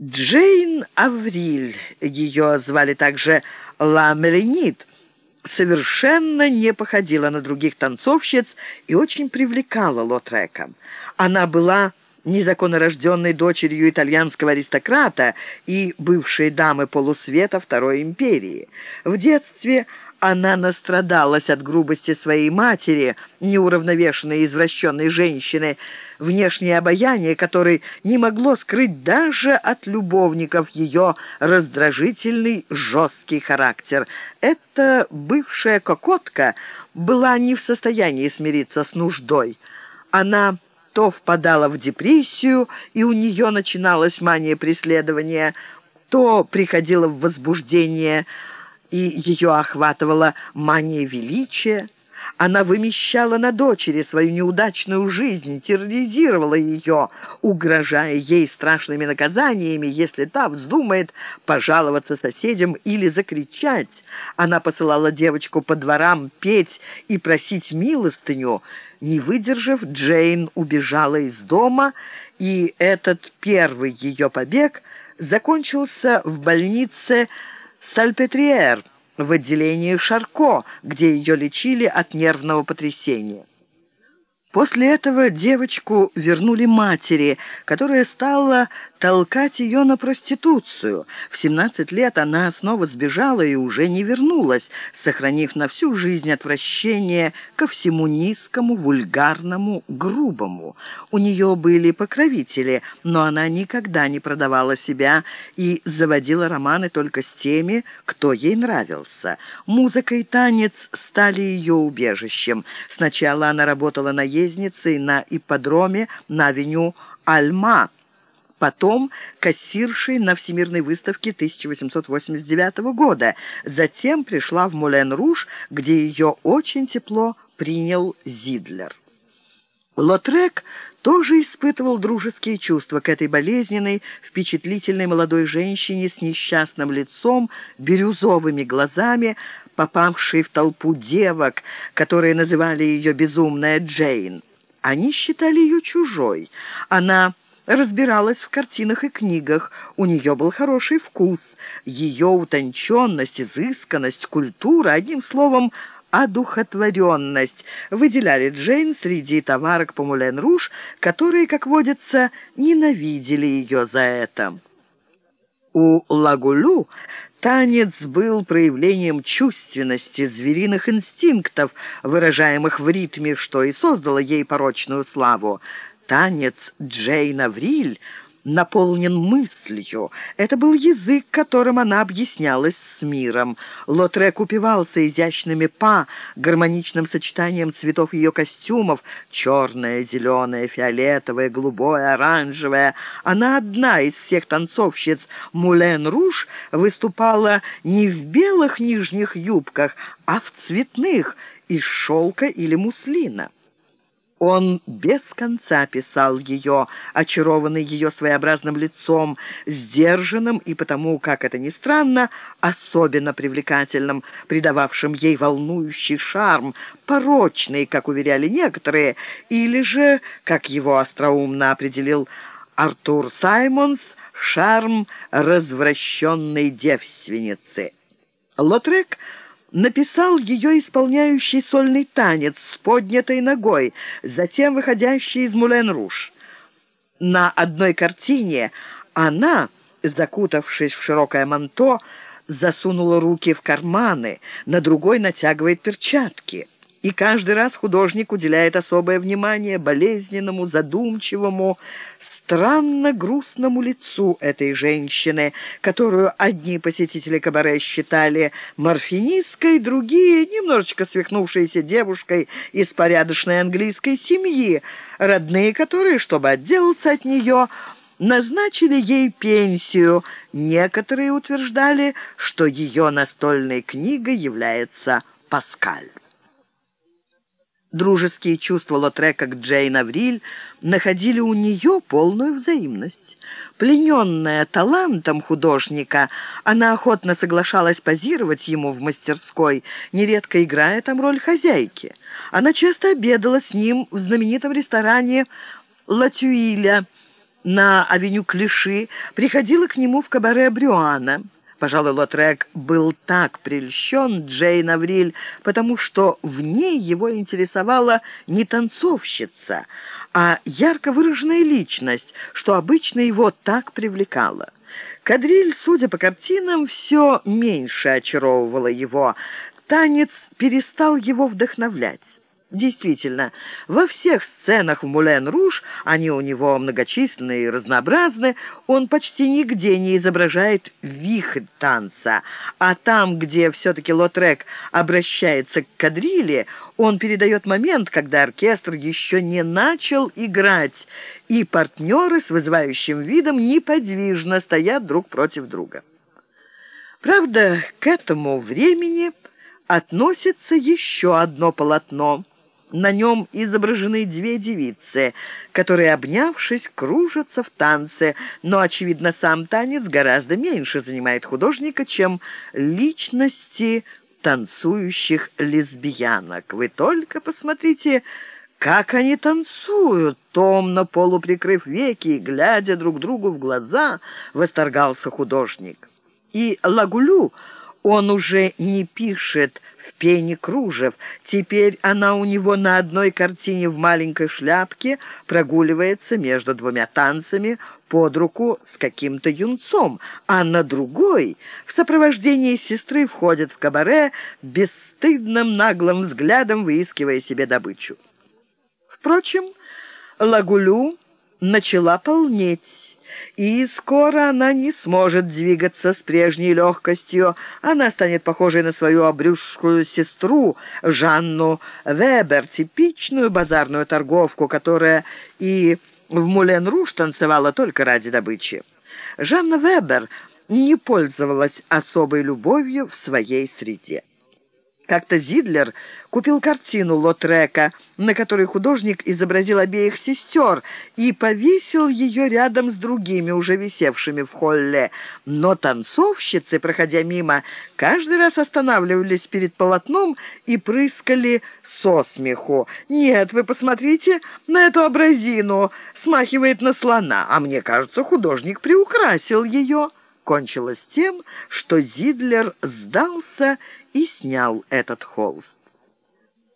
Джейн Авриль, ее звали также Ла Меленит, совершенно не походила на других танцовщиц и очень привлекала Лотрека. Она была незаконнорожденной дочерью итальянского аристократа и бывшей дамы полусвета Второй империи. В детстве она настрадалась от грубости своей матери, неуравновешенной извращенной женщины, внешнее обаяние которой не могло скрыть даже от любовников ее раздражительный жесткий характер. Эта бывшая кокотка была не в состоянии смириться с нуждой. Она то впадала в депрессию, и у нее начиналась мания преследования, то приходила в возбуждение – и ее охватывала мания величия. Она вымещала на дочери свою неудачную жизнь, терроризировала ее, угрожая ей страшными наказаниями, если та вздумает пожаловаться соседям или закричать. Она посылала девочку по дворам петь и просить милостыню. Не выдержав, Джейн убежала из дома, и этот первый ее побег закончился в больнице Сальпетриер в отделении Шарко, где ее лечили от нервного потрясения. После этого девочку вернули матери, которая стала толкать ее на проституцию. В 17 лет она снова сбежала и уже не вернулась, сохранив на всю жизнь отвращение ко всему низкому, вульгарному, грубому. У нее были покровители, но она никогда не продавала себя и заводила романы только с теми, кто ей нравился. Музыка и танец стали ее убежищем. Сначала она работала на наездницей на ипподроме на авеню Альма, потом кассиршей на Всемирной выставке 1889 года. Затем пришла в Мулен-Руж, где ее очень тепло принял Зидлер. Лотрек тоже испытывал дружеские чувства к этой болезненной, впечатлительной молодой женщине с несчастным лицом, бирюзовыми глазами, попавшей в толпу девок, которые называли ее «безумная Джейн». Они считали ее чужой. Она разбиралась в картинах и книгах, у нее был хороший вкус. Ее утонченность, изысканность, культура, одним словом, одухотворенность выделяли Джейн среди товарок по Мулен-Руж, которые, как водится, ненавидели ее за это. У Лагулю танец был проявлением чувственности, звериных инстинктов, выражаемых в ритме, что и создало ей порочную славу. Танец Джейн Авриль наполнен мыслью. Это был язык, которым она объяснялась с миром. Лотрек упивался изящными па, гармоничным сочетанием цветов ее костюмов, черное, зеленое, фиолетовое, голубое, оранжевое. Она одна из всех танцовщиц Мулен-Руж выступала не в белых нижних юбках, а в цветных, из шелка или муслина. Он без конца писал ее, очарованный ее своеобразным лицом, сдержанным и потому, как это ни странно, особенно привлекательным, придававшим ей волнующий шарм, порочный, как уверяли некоторые, или же, как его остроумно определил Артур Саймонс, шарм развращенной девственницы. Лотрек написал ее исполняющий сольный танец с поднятой ногой, затем выходящий из Мулен-Руж. На одной картине она, закутавшись в широкое манто, засунула руки в карманы, на другой натягивает перчатки. И каждый раз художник уделяет особое внимание болезненному, задумчивому, странно грустному лицу этой женщины, которую одни посетители кабаре считали морфинисткой, другие — немножечко свихнувшейся девушкой из порядочной английской семьи, родные которые, чтобы отделаться от нее, назначили ей пенсию. Некоторые утверждали, что ее настольной книгой является «Паскаль». Дружеские чувства Лотрека к Джейн Авриль находили у нее полную взаимность. Плененная талантом художника, она охотно соглашалась позировать ему в мастерской, нередко играя там роль хозяйки. Она часто обедала с ним в знаменитом ресторане «Латюиля», на авеню Клиши приходила к нему в кабаре Брюана. Пожалуй, Лотрек был так прельщен Джейн Авриль, потому что в ней его интересовала не танцовщица, а ярко выраженная личность, что обычно его так привлекало. Кадриль, судя по картинам, все меньше очаровывала его. Танец перестал его вдохновлять. Действительно, во всех сценах в «Мулен-Руж» они у него многочисленные и разнообразны, он почти нигде не изображает вихрь танца, а там, где все-таки Лотрек обращается к кадриле, он передает момент, когда оркестр еще не начал играть, и партнеры с вызывающим видом неподвижно стоят друг против друга. Правда, к этому времени относится еще одно полотно – на нем изображены две девицы, которые, обнявшись, кружатся в танце, но, очевидно, сам танец гораздо меньше занимает художника, чем личности танцующих лесбиянок. Вы только посмотрите, как они танцуют, томно полуприкрыв веки и глядя друг другу в глаза, восторгался художник. И Лагулю он уже не пишет в пене кружев. Теперь она у него на одной картине в маленькой шляпке прогуливается между двумя танцами под руку с каким-то юнцом, а на другой в сопровождении сестры входит в кабаре бесстыдным наглым взглядом, выискивая себе добычу. Впрочем, Лагулю начала полнеть, и скоро она не сможет двигаться с прежней легкостью. Она станет похожей на свою обрюшскую сестру Жанну Вебер, типичную базарную торговку, которая и в Мулен-Руж танцевала только ради добычи. Жанна Вебер не пользовалась особой любовью в своей среде. Как-то Зидлер купил картину Лотрека, на которой художник изобразил обеих сестер и повесил ее рядом с другими, уже висевшими в холле. Но танцовщицы, проходя мимо, каждый раз останавливались перед полотном и прыскали со смеху. «Нет, вы посмотрите на эту образину, смахивает на слона, а мне кажется, художник приукрасил ее» кончилось тем, что Зидлер сдался и снял этот холст.